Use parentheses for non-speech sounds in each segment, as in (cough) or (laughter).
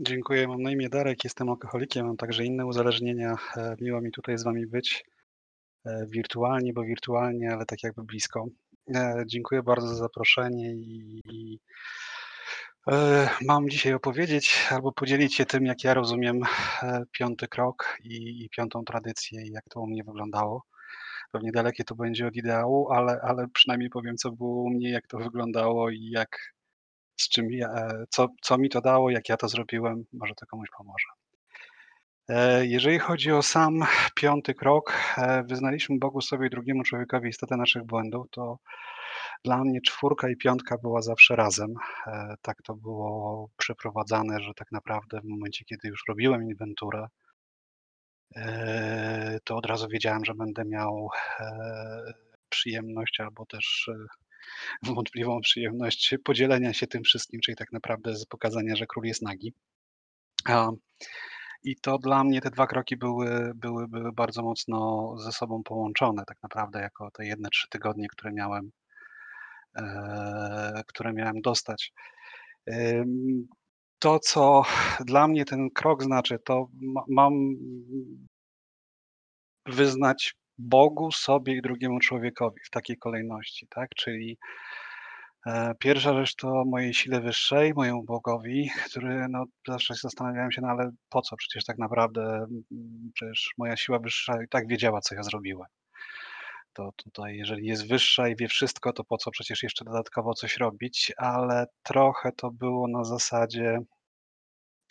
Dziękuję. Mam na imię Darek, jestem alkoholikiem, mam także inne uzależnienia. E, miło mi tutaj z wami być, e, wirtualnie, bo wirtualnie, ale tak jakby blisko. E, dziękuję bardzo za zaproszenie i mam dzisiaj opowiedzieć albo podzielić się tym, jak ja rozumiem, piąty krok i i piątą tradycję i jak to u mnie wyglądało. Pewnie dalekie to będzie od ideału, ale ale przynajmniej powiem, co było u mnie, jak to wyglądało i jak z czym ja e, co co mi to dało, jak ja to zrobiłem, może to komuś pomoże. E, jeżeli chodzi o sam piąty krok, e, wyznaliśmy Bogu sobie i drugiemu człowiekowi istotę naszych błędów, to dla mnie czwórka i piątka była zawsze razem. Tak to było przeprowadzane, że tak naprawdę w momencie, kiedy już robiłem inwenturę, to od razu wiedziałem, że będę miał, przyjemność albo też, (laughs) wątpliwą przyjemność podzielenia się tym wszystkim, czyli tak naprawdę z pokazania, że król jest nagi. I to dla mnie te 2 kroki były były były bardzo mocno ze sobą połączone tak naprawdę jako te jedne 3 tygodnie, które miałem eee, które miałem dostać. To, co dla mnie ten krok znaczy, to ma mam wyznać Bogu, sobie i drugiemu człowiekowi w takiej kolejności, tak, czyli E, pierwsza rzecz to mojej sile wyższej, mojemu Bogowi, który no, zawsze zastanawiałem się, no ale po co? Przecież tak naprawdę, mm, przecież moja siła wyższa i tak wiedziała, co ja zrobiłem. To tutaj, jeżeli jest wyższa i wie wszystko, to po co przecież jeszcze dodatkowo coś robić? Ale trochę to było na zasadzie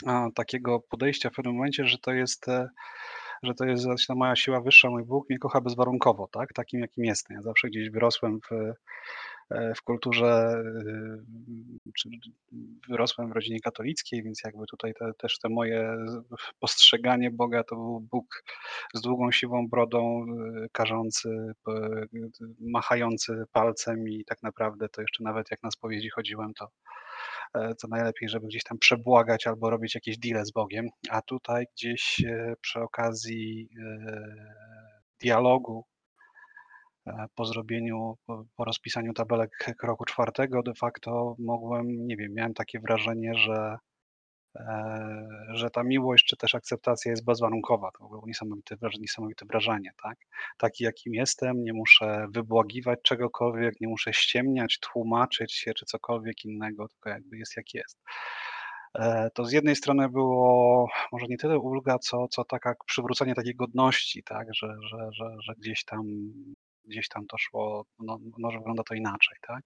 a, takiego podejścia w pewnym momencie, że to jest, e, że to jest właśnie moja siła wyższa, mój Bóg mnie kocha bezwarunkowo, tak? Takim, jakim jestem. Ja zawsze gdzieś wyrosłem w E, w kulturze, y, czy wyrosłem w rodzinie katolickiej, więc jakby tutaj te, też te moje postrzeganie Boga to był Bóg z długą siwą brodą, y, karzący, machający palcem i tak naprawdę to jeszcze nawet jak na spowiedzi chodziłem, to e, to najlepiej, żeby gdzieś tam przebłagać albo robić jakieś deale z Bogiem, a tutaj gdzieś e, przy okazji dialogu E, po zrobieniu, po rozpisaniu tabelek kroku czwartego de facto mogłem, nie wiem, miałem takie wrażenie, że, że ta miłość czy też akceptacja jest bezwarunkowa. To było niesamowite niesamowite wrażenie, tak. Taki jakim jestem, nie muszę wybłagiwać czegokolwiek, nie muszę ściemniać, tłumaczyć się czy cokolwiek innego, tylko jakby jest jak jest. E, to z jednej strony było może nie tyle ulga, co co taka przywrócenie takiej godności, tak, że że że że gdzieś tam gdzieś tam to szło, no no, że wygląda to inaczej, tak.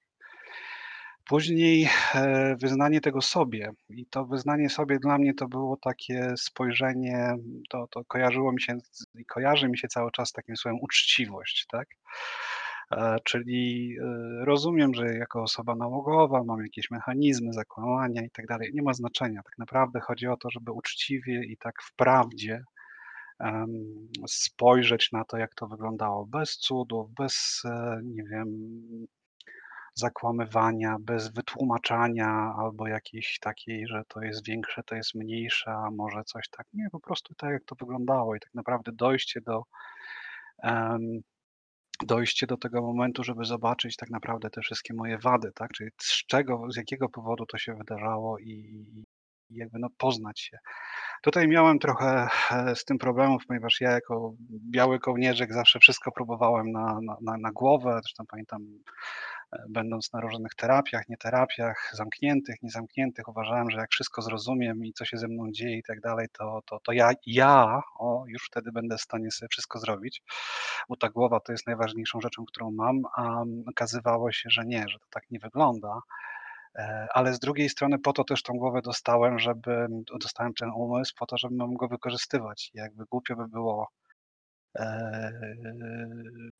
Później, e, wyznanie tego sobie i to wyznanie sobie dla mnie to było takie spojrzenie, to to kojarzyło mi się i kojarzy mi się cały czas takim słowem uczciwość, tak. E, czyli, e, rozumiem, że jako osoba nałogowa mam jakieś mechanizmy zakłamania i tak dalej, nie ma znaczenia. Tak naprawdę chodzi o to, żeby uczciwie i tak w prawdzie spojrzeć na to, jak to wyglądało bez cudów, bez, nie wiem, zakłamywania, bez wytłumaczania albo jakiejś takiej, że to jest większe, to jest mniejsze, a może coś tak. Nie, po prostu tak, jak to wyglądało i tak naprawdę dojście do, dojście do tego momentu, żeby zobaczyć tak naprawdę te wszystkie moje wady, tak, czyli z czego, z jakiego powodu to się wydarzało i i jakby, no, poznać się. Tutaj miałem trochę, e, z tym problemów, ponieważ ja jako biały kołnierzyk zawsze wszystko próbowałem na na na na głowę. Zresztą pamiętam, będąc na różnych terapiach, nie terapiach, zamkniętych, niezamkniętych, uważałem, że jak wszystko zrozumiem i co się ze mną dzieje i tak dalej, to to to ja ja, o, już wtedy będę w stanie sobie wszystko zrobić, bo ta głowa to jest najważniejszą rzeczą, którą mam, a okazywało się, że nie, że to tak nie wygląda. E, ale z drugiej strony po to też tą głowę dostałem, żeby dostałem ten umysł po to, żebym mógł go wykorzystywać. Jakby głupio by było,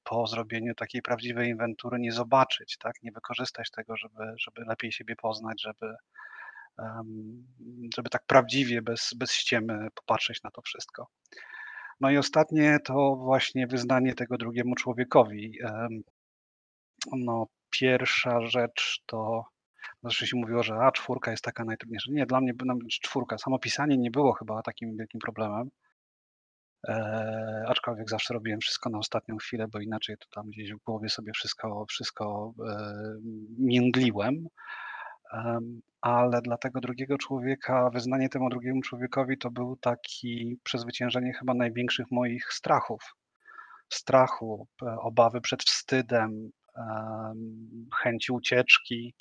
po zrobieniu takiej prawdziwej inwentury nie zobaczyć, tak, nie wykorzystać tego, żeby żeby lepiej siebie poznać, żeby, żeby tak prawdziwie, bez bez ściemy popatrzeć na to wszystko. No i ostatnie to właśnie wyznanie tego drugiemu człowiekowi. no, pierwsza rzecz to Zawsze się mówiło, że a czwórka jest taka najtrudniejsza. Nie, dla mnie nawet czwórka, samo pisanie nie było chyba takim wielkim problemem. Eee, aczkolwiek zawsze robiłem wszystko na ostatnią chwilę, bo inaczej to tam gdzieś w głowie sobie wszystko wszystko, eee, międliłem. Em, ale dla tego drugiego człowieka wyznanie temu drugiemu człowiekowi to był taki przezwyciężenie chyba największych moich strachów. Strachu, obawy przed wstydem, em, chęci ucieczki.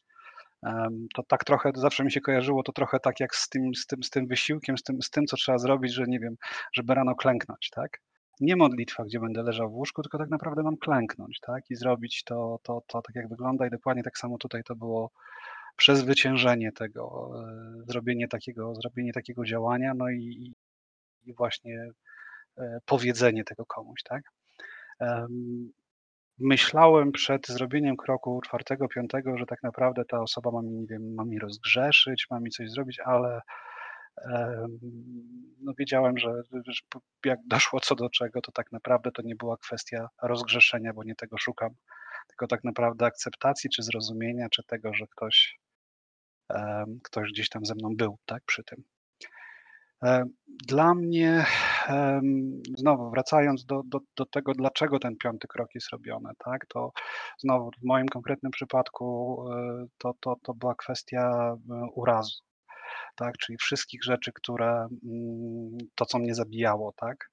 To tak trochę zawsze mi się kojarzyło to trochę tak jak z tym z tym z tym wysiłkiem, z tym z tym, co trzeba zrobić, że nie wiem, żeby rano klęknąć, tak? Nie modlitwa, gdzie będę leżał w łóżku, tylko tak naprawdę mam klęknąć, tak? I zrobić to to to tak, jak wygląda i dokładnie tak samo tutaj to było przezwyciężenie tego, e, zrobienie takiego zrobienie takiego działania, no i i właśnie, e, powiedzenie tego komuś, tak? Em, myślałem przed zrobieniem kroku czwartego, piątego, że tak naprawdę ta osoba ma mi, nie wiem, ma mi rozgrzeszyć, ma mi coś zrobić, ale, no wiedziałem, że jak doszło co do czego, to tak naprawdę to nie była kwestia rozgrzeszenia, bo nie tego szukam, tylko tak naprawdę akceptacji czy zrozumienia, czy tego, że ktoś ktoś gdzieś tam ze mną był, tak, przy tym. Dla mnie, znowu wracając do do do tego, dlaczego ten piąty krok jest robiony, tak, to znowu w moim konkretnym przypadku, e, to to to była kwestia, e, urazu, tak, czyli wszystkich rzeczy, które, mm, to co mnie zabijało, tak.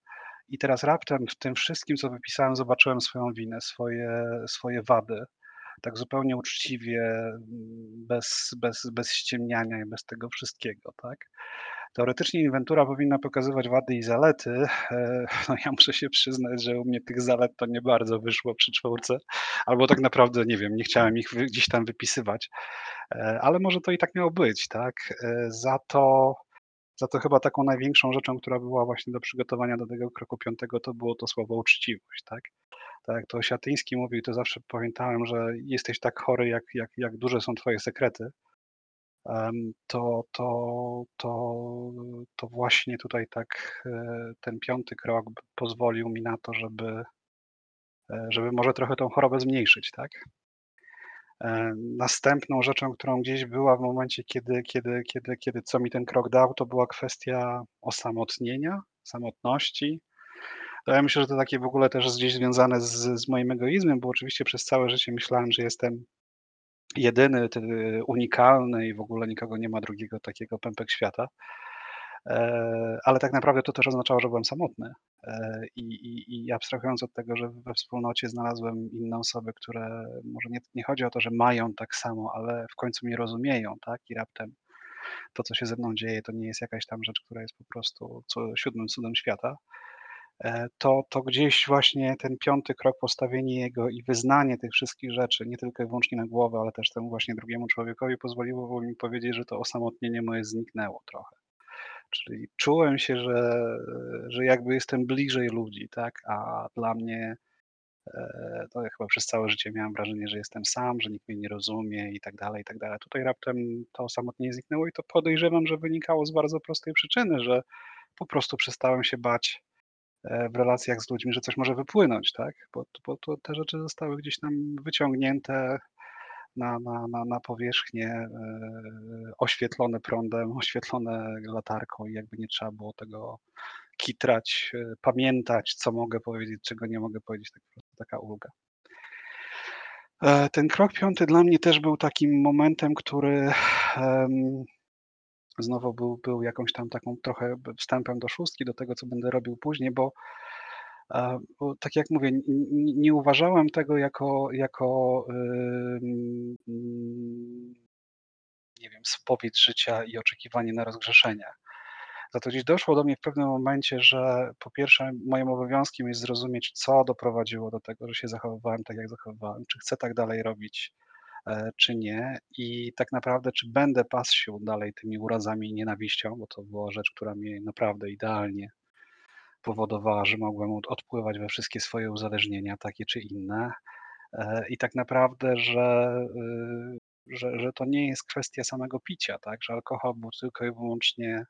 I teraz raptem w tym wszystkim, co wypisałem, zobaczyłem swoją winę, swoje swoje wady, tak zupełnie uczciwie, mm, bez bez bez ściemniania i bez tego wszystkiego, tak. Teoretycznie inwentura powinna pokazywać wady i zalety. E, no ja muszę się przyznać, że u mnie tych zalet to nie bardzo wyszło przy czwórce, albo tak naprawdę nie wiem, nie chciałem ich gdzieś tam wypisywać, e, ale może to i tak miało być, tak. E, za to za to chyba taką największą rzeczą, która była właśnie do przygotowania do tego kroku piątego, to było to słowo uczciwość, tak. Tak to Osiatyński mówił, to zawsze pamiętałem, że jesteś tak chory, jak jak jak duże są twoje sekrety. To to to to właśnie tutaj tak, e, ten piąty krok pozwolił mi na to, żeby e, żeby może trochę tą chorobę zmniejszyć, tak. E, następną rzeczą, którą gdzieś była w momencie, kiedy kiedy kiedy kiedy co mi ten krok dał, to była kwestia osamotnienia, samotności. Wydaje mi się, że to takie w ogóle też jest gdzieś związane z z moim egoizmem, bo oczywiście przez całe życie myślałem, że jestem jedyny, ty unikalny i w ogóle nikogo nie ma drugiego takiego pępek świata. Eee, ale tak naprawdę to też oznaczało, że byłem samotny. Eee, i i i abstrahując od tego, że we wspólnocie znalazłem inne osoby, które może nie nie chodzi o to, że mają tak samo, ale w końcu mnie rozumieją, tak, i raptem to, co się ze mną dzieje, to nie jest jakaś tam rzecz, która jest po prostu siódmym cudem świata. E, to to gdzieś właśnie ten piąty krok, postawienie jego i wyznanie tych wszystkich rzeczy, nie tylko i wyłącznie na głowę, ale też temu właśnie drugiemu człowiekowi pozwoliło mi powiedzieć, że to osamotnienie moje zniknęło trochę. Czyli czułem się, że że jakby jestem bliżej ludzi, tak, a dla mnie, e, to ja chyba przez całe życie miałem wrażenie, że jestem sam, że nikt mnie nie rozumie i tak dalej, i tak dalej. Tutaj raptem to osamotnienie zniknęło i to podejrzewam, że wynikało z bardzo prostej przyczyny, że po prostu przestałem się bać, w relacjach z ludźmi, że coś może wypłynąć, tak, bo bo to te rzeczy zostały gdzieś tam wyciągnięte na na na na powierzchnię, e, oświetlone prądem, (laughs) oświetlone latarką i jakby nie trzeba było tego kitrać, e, pamiętać, co mogę powiedzieć, czego nie mogę powiedzieć, tak po prostu taka ulga. E, ten krok piąty dla mnie też był takim momentem, który, znowu był był jakąś tam taką trochę wstępem do szóstki, do tego, co będę robił później, bo, e, tak jak mówię, nie uważałem tego jako jako, nie wiem, spowiedź życia i oczekiwanie na rozgrzeszenie. Za to gdzieś doszło do mnie w pewnym momencie, że po pierwsze moim obowiązkiem jest zrozumieć, co doprowadziło do tego, że się zachowywałem tak, jak zachowywałem, czy chcę tak dalej robić, czy nie i tak naprawdę, czy będę pasł się dalej tymi urazami i nienawiścią, bo to była rzecz, która mnie naprawdę idealnie powodowała, że mogłem od odpływać we wszystkie swoje uzależnienia, takie czy inne. E, i tak naprawdę, że, y, że że to nie jest kwestia samego picia, tak, że alkohol był tylko i wyłącznie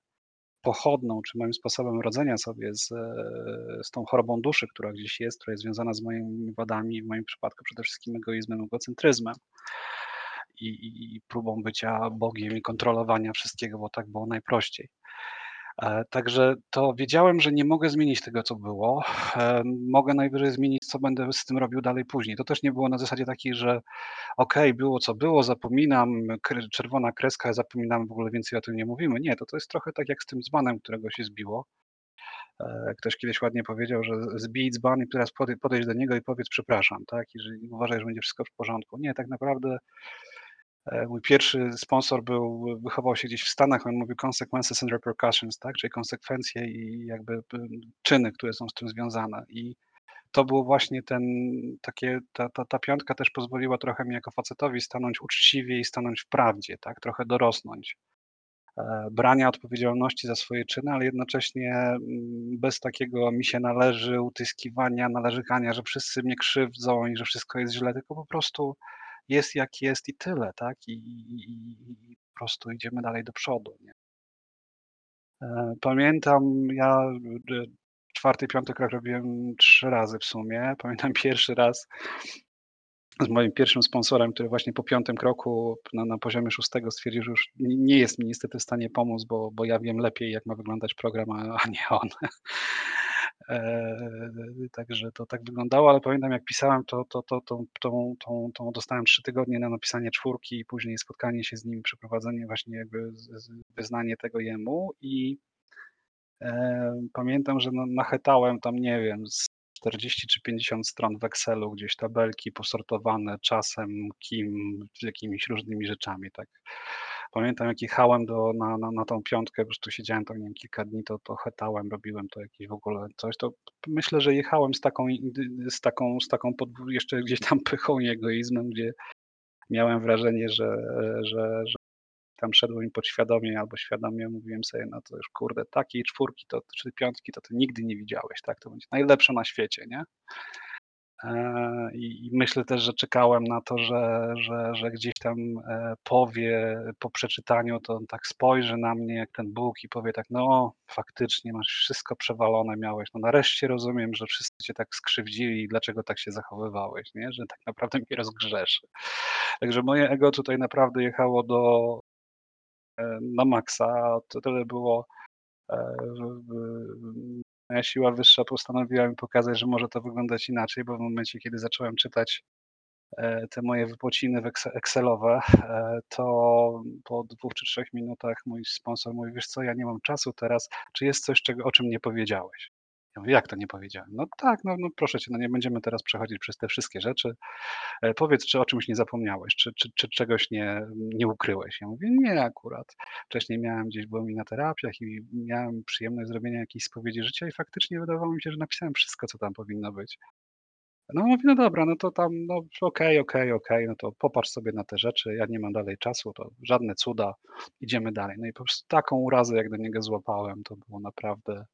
pochodną, czy moim sposobem radzenia sobie z z tą chorobą duszy, która gdzieś jest, która jest związana z moimi wadami, w moim przypadku przede wszystkim egoizmem, egocentryzmem i i i próbą bycia Bogiem i kontrolowania wszystkiego, bo tak było najprościej. E, także to wiedziałem, że nie mogę zmienić tego, co było. E, mogę najwyżej zmienić, co będę z tym robił dalej później. To też nie było na zasadzie takiej, że okej, było co było, zapominam, czerwona kreska, zapominamy, w ogóle więcej o tym nie mówimy. Nie, to to jest trochę tak jak z tym dzbanem, którego się zbiło. E, ktoś kiedyś ładnie powiedział, że zbij dzban i teraz podej podejdź do niego i powiedz przepraszam, tak, i że uważaj, że będzie wszystko w porządku. Nie, tak naprawdę mój pierwszy sponsor był wychował się gdzieś w Stanach, on mówił consequences and repercussions, tak, czyli konsekwencje i jakby czyny, które są z tym związane. I to było właśnie ten takie ta ta ta piątka też pozwoliła trochę mi jako facetowi stanąć uczciwie i stanąć w prawdzie, tak, trochę dorosnąć. E, brania odpowiedzialności za swoje czyny, ale jednocześnie, mm, bez takiego "mi się należy", utyskiwania, narzekania, że wszyscy mnie krzywdzą i że wszystko jest źle, tylko po prostu jest jak jest i tyle, tak? I i i po prostu idziemy dalej do przodu, nie? E, pamiętam ja d 4., 5. krok robiłem 3 razy w sumie. (laughs) Pamiętam pierwszy raz z moim pierwszym sponsorem, który właśnie po 5. kroku na na poziomie 6. stwierdził, że już nie jest mi niestety w stanie pomóc, bo bo ja wiem lepiej, jak ma wyglądać program, a a nie on. (laughs) Eee, także to tak wyglądało, ale pamiętam jak pisałem to to to tą tą tą tą dostałem 3 tygodnie na napisanie czwórki i później spotkanie się z nim, przeprowadzenie właśnie jakby wyznanie tego jemu i, e, pamiętam, że nachytałem tam, nie wiem, z 40 czy 50 stron w Excelu, gdzieś tabelki posortowane czasem, kim, jakimiś różnymi rzeczami, tak. Pamiętam jak jechałem do na na na tą piątkę, po prostu siedziałem tam, nie wiem, kilka dni, to to chetałem, robiłem to jakieś w ogóle coś, to myślę, że jechałem z taką z taką z taką podw jeszcze gdzieś tam pychą i egoizmem, gdzie miałem wrażenie, że że że tam szedłem mi podświadomie albo świadomie mówiłem sobie: "No to już kurde, takiej czwórki to czy piątki to ty nigdy nie widziałeś, tak, to będzie najlepsze na świecie", nie? Eee, i myślę też, że czekałem na to, że że że gdzieś tam, e, powie po przeczytaniu, to on tak spojrzy na mnie jak ten Bóg i powie tak: "No, faktycznie masz wszystko przewalone miałeś, no nareszcie rozumiem, że wszyscy cię tak skrzywdzili i dlaczego tak się zachowywałeś, nie, że tak naprawdę mnie rozgrzeszy". Także moje ego tutaj naprawdę jechało do e, na maksa. To tyle było, e, moja siła wyższa postanowiła mi pokazać, że może to wyglądać inaczej, bo w momencie, kiedy zacząłem czytać, e, te moje wypociny excelowe, e, to po 2 czy 3 minutach mój sponsor mówi: "Wiesz co, ja nie mam czasu teraz, czy jest coś, czego o czym nie powiedziałeś?" Ja mówię: "Jak to nie powiedziałem?" "No tak, no no proszę cię, no nie będziemy teraz przechodzić przez te wszystkie rzeczy. E, powiedz, czy o czymś nie zapomniałeś, czy czy czy czegoś nie nie ukryłeś?" Ja mówię: "Nie akurat. Wcześniej miałem gdzieś byłem i na terapiach i miałem przyjemność zrobienia jakiejś spowiedzi życia i faktycznie wydawało mi się, że napisałem wszystko, co tam powinno być". No mówi: "No dobra, no to tam, no okej, okej, okej, no to popatrz sobie na te rzeczy, ja nie mam dalej czasu, to żadne cuda, idziemy dalej". No i po prostu taką urazę jak do niego złapałem, to było naprawdę,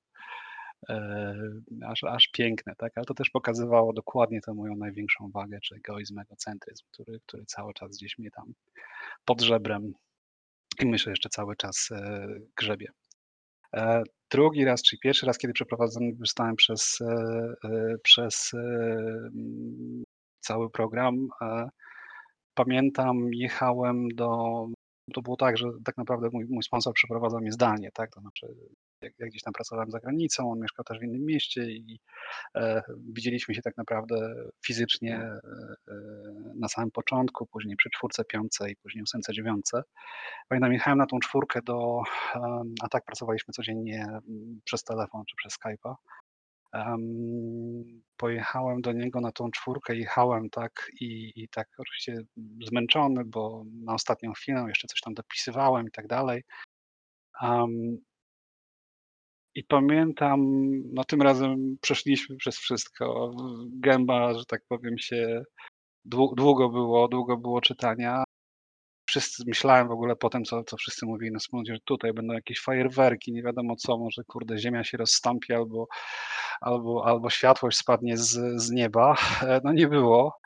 aż aż piękne, tak. Ale to też pokazywało dokładnie tę moją największą wagę, czy egoizm, egocentryzm, który który cały czas gdzieś mnie tam pod żebrem i myślę jeszcze cały czas, e, grzebie. E, drugi raz, czyli pierwszy raz, kiedy przeprowadzony zostałem przez, e, e, przez, e, mm, cały program, e, pamiętam jechałem do to było tak, że tak naprawdę mój mój sponsor przeprowadzał mnie zdalnie, tak, to znaczy jak ja gdzieś tam pracowałem za granicą, on mieszkał też w innym mieście i, e, widzieliśmy się tak naprawdę fizycznie, e, e, na samym początku, później przy czwórce, piątce i później ósemce, dziewiątce. Pamiętam jechałem na tą czwórkę do, a tak pracowaliśmy codziennie, mm, przez telefon czy przez Skype'a. Em, pojechałem do niego na tą czwórkę, jechałem tak i i tak oczywiście zmęczony, bo na ostatnią chwilę jeszcze coś tam dopisywałem i tak dalej. Em i pamiętam, no tym razem przeszliśmy przez wszystko. Gęba, że tak powiem, się dłu długo było długo było czytania. Wszyscy myślałem w ogóle po tym, co co wszyscy mówili na wspólnocie, że tutaj będą jakieś fajerwerki, nie wiadomo co, może kurde ziemia się rozstąpi albo albo albo światłość spadnie z z nieba. E, no nie było,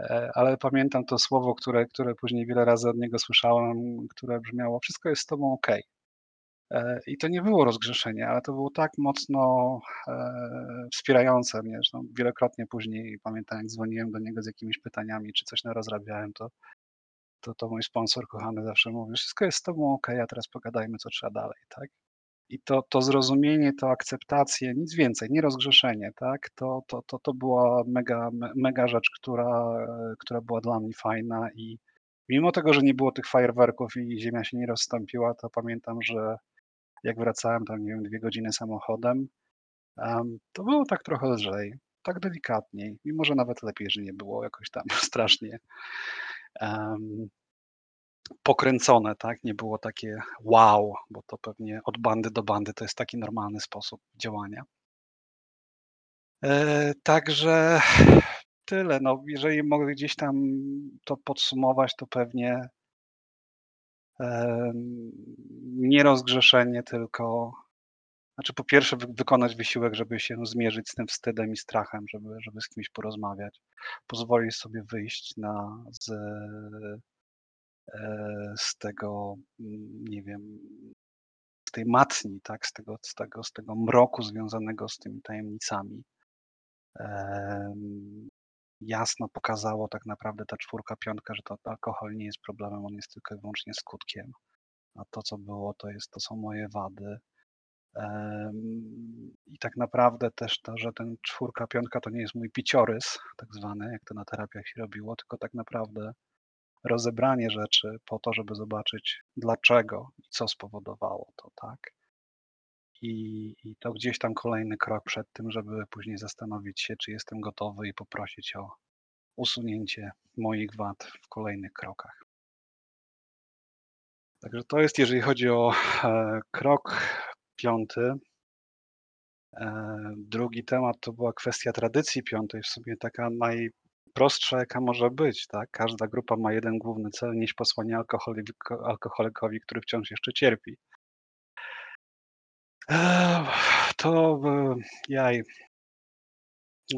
e, ale pamiętam to słowo, które które później wiele razy od niego słyszałem, które brzmiało: "Wszystko jest z tobą okej". E, I to nie było rozgrzeszenie, ale to było tak mocno, e, wspierające mnie, zresztą wielokrotnie później pamiętam, jak dzwoniłem do niego z jakimiś pytaniami, czy coś narozrabiałem, to to to mój sponsor kochany zawsze mówił: "Wszystko jest z tobą okej, a teraz pogadajmy, co trzeba dalej", tak? I to to zrozumienie, to akceptację, nic więcej, nie rozgrzeszenie, tak, to to to to była mega me mega rzecz, która która była dla mnie fajna i mimo tego, że nie było tych fajerwerków i ziemia się nie rozstąpiła, to pamiętam, że jak wracałem tam, nie wiem, 2 godziny samochodem, em, to było tak trochę lżej, tak delikatniej, mimo że nawet lepiej, że nie było jakoś tam (laughs) strasznie, pokręcone, tak, nie było takie wow, bo to pewnie od bandy do bandy to jest taki normalny sposób działania. Eee, także (sighs) tyle, no, jeżeli mogę gdzieś tam to podsumować, to pewnie nie rozgrzeszenie, tylko znaczy po pierwsze wy wykonać wysiłek, żeby się zmierzyć z tym wstydem i strachem, żeby żeby z kimś porozmawiać, pozwolić sobie wyjść na z eee, z tego, mm, nie wiem, z tej matni, tak, z tego z tego z tego mroku związanego z tymi tajemnicami. Jasno pokazało tak naprawdę ta czwórka, piątka, że to alkohol nie jest problemem, on jest tylko i wyłącznie skutkiem, a to, co było, to jest to są moje wady. I tak naprawdę też to, że ten czwórka, piątka to nie jest mój piciorys tak zwany, jak to na terapiach się robiło, tylko tak naprawdę rozebranie rzeczy po to, żeby zobaczyć dlaczego i co spowodowało to, tak. I i to gdzieś tam kolejny krok przed tym, żeby później zastanowić się, czy jestem gotowy i poprosić o usunięcie moich wad w kolejnych krokach. Także to jest, jeżeli chodzi o, e, krok piąty. Eee, drugi temat to była kwestia tradycji piątej, w sumie taka najprostsza, jaka może być, tak. Każda grupa ma jeden główny cel, nieść posłanie alkoholiko alkoholikowi, który wciąż jeszcze cierpi. To, e, jaj.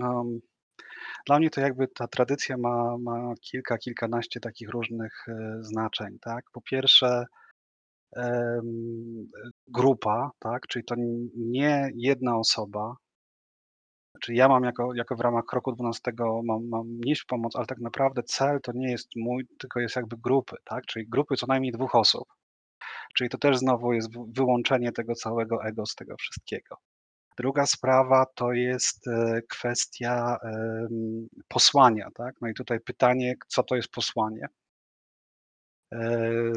Em, dla mnie to jakby ta tradycja ma ma kilka, kilkanaście takich różnych, e, znaczeń, tak. Po pierwsze, grupa, tak, czyli to nie jedna osoba. Znaczy ja mam jako jako w ramach kroku 12 mam mam nieść pomoc, ale tak naprawdę cel to nie jest mój, tylko jest jakby grupy, tak, czyli grupy co najmniej 2 osób. Czyli to też znowu jest wyłączenie tego całego ego z tego wszystkiego. Druga sprawa to jest, e, kwestia, posłania, tak. No i tutaj pytanie, co to jest posłanie? Eee,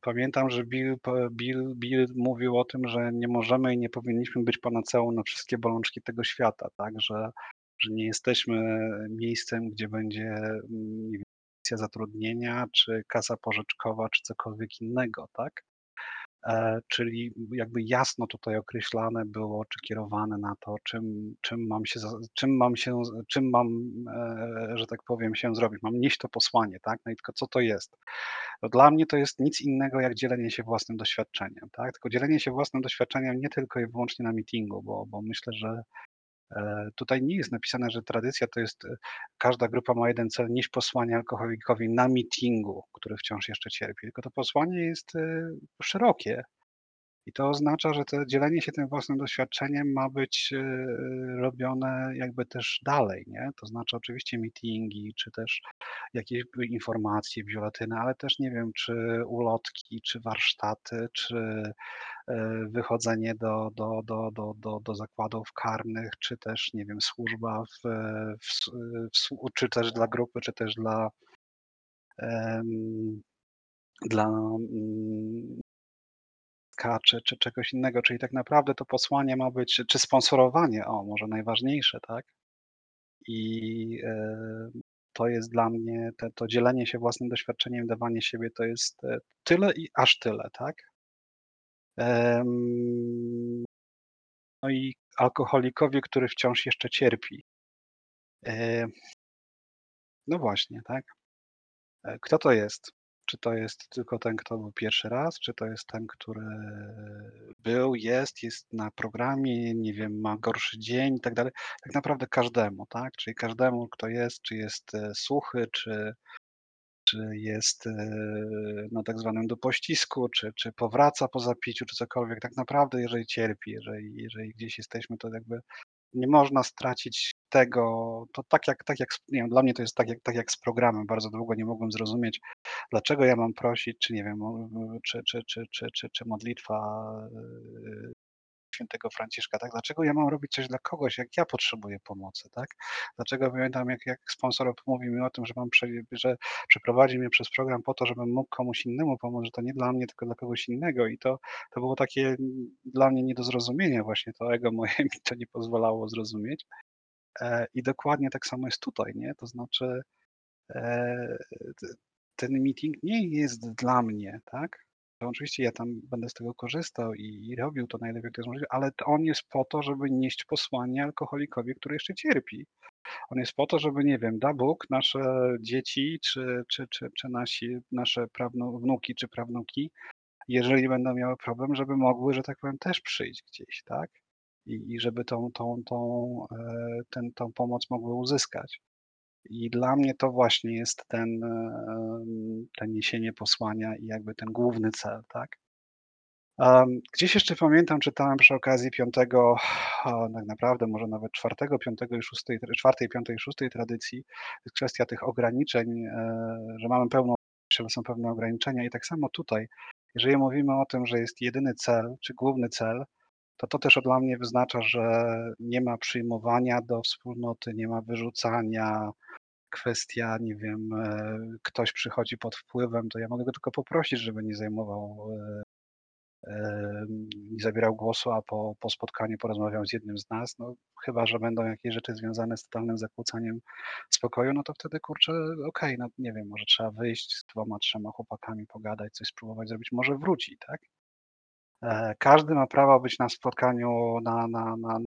pamiętam, że Bill Bill Bill mówił o tym, że nie możemy i nie powinniśmy być panaceum na wszystkie bolączki tego świata, tak, że że nie jesteśmy miejscem, gdzie będzie, zatrudnienia, czy kasa pożyczkowa, czy cokolwiek innego, tak. Eee, czyli jakby jasno tutaj określane było, czy kierowane na to, czym czym mam się czym mam się czym mam, eee, że tak powiem, się zrobić. Mam nieść to posłanie, tak. No i tylko co to jest? No dla mnie to jest nic innego jak dzielenie się własnym doświadczeniem, tak, tylko dzielenie się własnym doświadczeniem nie tylko i wyłącznie na meetingu, bo bo myślę, że, e, tutaj nie jest napisane, że tradycja to jest, e, każda grupa ma jeden cel, nieść posłanie alkoholikowi na meetingu, który wciąż jeszcze cierpi, tylko to posłanie jest, e, szerokie. I to oznacza, że to dzielenie się tym własnym doświadczeniem ma być, e, robione jakby też dalej, nie. To znaczy oczywiście meetingi, czy też jakieś informacje, biuletyny, ale też nie wiem, czy ulotki, czy warsztaty, czy, e, wychodzenie do do do do do do zakładów karnych, czy też, nie wiem, służba w w s w słu czy też dla grupy, czy też dla em, dla, mm czy czy czegoś innego, czyli tak naprawdę to posłanie ma być czy sponsorowanie, o może najważniejsze, tak. I, to jest dla mnie te to dzielenie się własnym doświadczeniem, dawanie siebie to jest, e, tyle i aż tyle, tak. No i alkoholikowi, który wciąż jeszcze cierpi. E no właśnie, tak. E, kto to jest? Czy to jest tylko ten, kto był pierwszy raz, czy to jest ten, który był, jest jest na programie, nie wiem, ma gorszy dzień i tak dalej. Tak naprawdę każdemu, tak, czyli każdemu, kto jest, czy jest, e, suchy, czy czy jest, e, na tak zwanym dopościsku, czy czy powraca po zapiciu, czy cokolwiek, tak naprawdę jeżeli cierpi, jeżeli jeżeli gdzieś jesteśmy, to jakby nie można stracić tego to tak jak tak jak nie wiem, dla mnie to jest tak jak tak jak z programem, bardzo długo nie mogłem zrozumieć, dlaczego ja mam prosić, czy nie wiem, czy czy czy czy czy czy modlitwa, e świętego Franciszka, tak? Dlaczego ja mam robić coś dla kogoś, jak ja potrzebuję pomocy, tak? Dlaczego pamiętam, jak jak sponsor mówił mi o tym, że mam prze że przeprowadzi mnie przez program po to, żebym mógł komuś innemu pomóc, że to nie dla mnie, tylko dla kogoś innego i to to było takie, dla mnie nie do zrozumienia właśnie, to ego moje (laughs) mi to nie pozwalało zrozumieć. E, I dokładnie tak samo jest tutaj, nie? To znaczy, e, ten meeting nie jest dla mnie, tak? Oczywiście ja tam będę z tego korzystał i i robił to najlepiej, jak to jest możliwe, ale on jest po to, żeby nieść posłanie alkoholikowi, który jeszcze cierpi. On jest po to, żeby, nie wiem, da Bóg, nasze dzieci czy czy czy czy nasi nasze prawnu wnuki czy prawnuki, jeżeli będą miały problem, żeby mogły, że tak powiem, też przyjść gdzieś, tak? I i żeby tą tą tą, e, ten tą pomoc mogły uzyskać. I dla mnie to właśnie jest ten, em, to niesienie posłania i jakby ten główny cel, tak? Gdzieś jeszcze pamiętam, czytałem przy okazji piątego, tak naprawdę może nawet czwartego, piątego i szóstej, czwartej, piątej, szóstej tradycji, kwestia tych ograniczeń, e, że mamy pełną, są pewne ograniczenia i tak samo tutaj, jeżeli mówimy o tym, że jest jedyny cel, czy główny cel, to to też dla mnie wyznacza, że nie ma przyjmowania do wspólnoty, nie ma wyrzucania, kwestia, nie wiem, e, ktoś przychodzi pod wpływem, to ja mogę go tylko poprosić, żeby nie zajmował, e, em, nie zabierał głosu, a po po spotkaniu porozmawiał z jednym z nas, no chyba że będą jakieś rzeczy związane z totalnym zakłócaniem spokoju, no to wtedy kurczę, okej, no nie wiem, może trzeba wyjść z 2, 3 chłopakami, pogadać, coś spróbować zrobić, może wróci, tak? E, każdy ma prawo być na spotkaniu na na na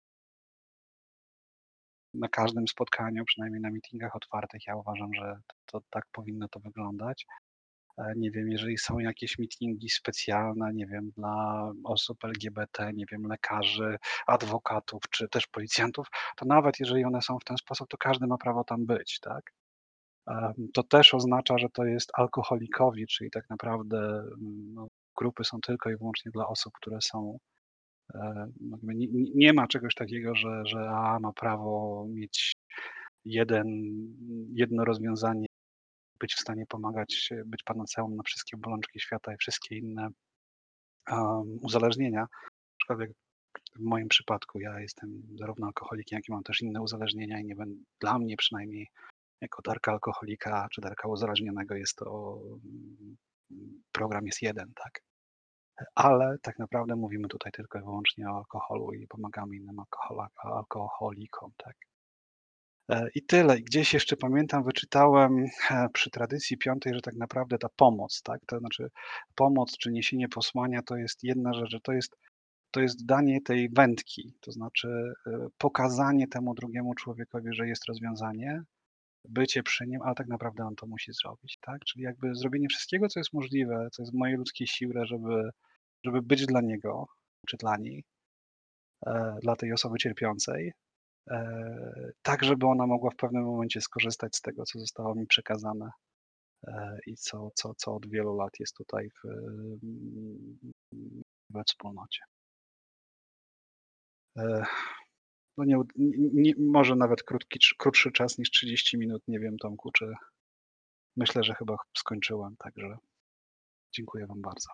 na każdym spotkaniu, przynajmniej na meetingach otwartych. Ja uważam, że to tak powinno to wyglądać. E, nie wiem, jeżeli są jakieś meetingi specjalne, nie wiem, dla osób LGBT, nie wiem, lekarzy, adwokatów czy też policjantów, to nawet jeżeli one są w ten sposób, to każdy ma prawo tam być, tak? Em, to też oznacza, że to jest alkoholikowi, czyli tak naprawdę, mm, no, grupy są tylko i wyłącznie dla osób, które są, e, no nie nie ma czegoś takiego, że że A ma prawo mieć jeden jedno rozwiązanie, być w stanie pomagać, być panaceum na wszystkie bolączki świata i wszystkie inne, em, uzależnienia. Aczkolwiek w moim przypadku ja jestem zarówno alkoholikiem, jak i mam też inne uzależnienia i nie będę dla mnie przynajmniej jako Darka alkoholika czy Darka uzależnionego jest to, program jest jeden, tak? Ale tak naprawdę mówimy tutaj tylko i wyłącznie o alkoholu i pomagamy innym alkoholikom, tak? E, I tyle. I gdzieś jeszcze pamiętam, wyczytałem, e, przy tradycji piątej, że tak naprawdę ta pomoc, tak, to znaczy pomoc czy niesienie posłania to jest jedna rzecz, że to jest to jest danie tej wędki, to znaczy, e, pokazanie temu drugiemu człowiekowi, że jest rozwiązanie, bycie przy nim, ale tak naprawdę on to musi zrobić, tak? Czyli jakby zrobienie wszystkiego, co jest możliwe, co jest w mojej ludzkiej sile, żeby żeby być dla niego czy dla niej, e, dla tej osoby cierpiącej, e, tak żeby ona mogła w pewnym momencie skorzystać z tego, co zostało mi przekazane, e, i co co co od wielu lat jest tutaj w we wspólnocie. No nie nie może nawet krótki krótszy czas niż 30 minut, nie wiem Tomku, czy myślę, że chyba ch skończyłem, także dziękuję wam bardzo.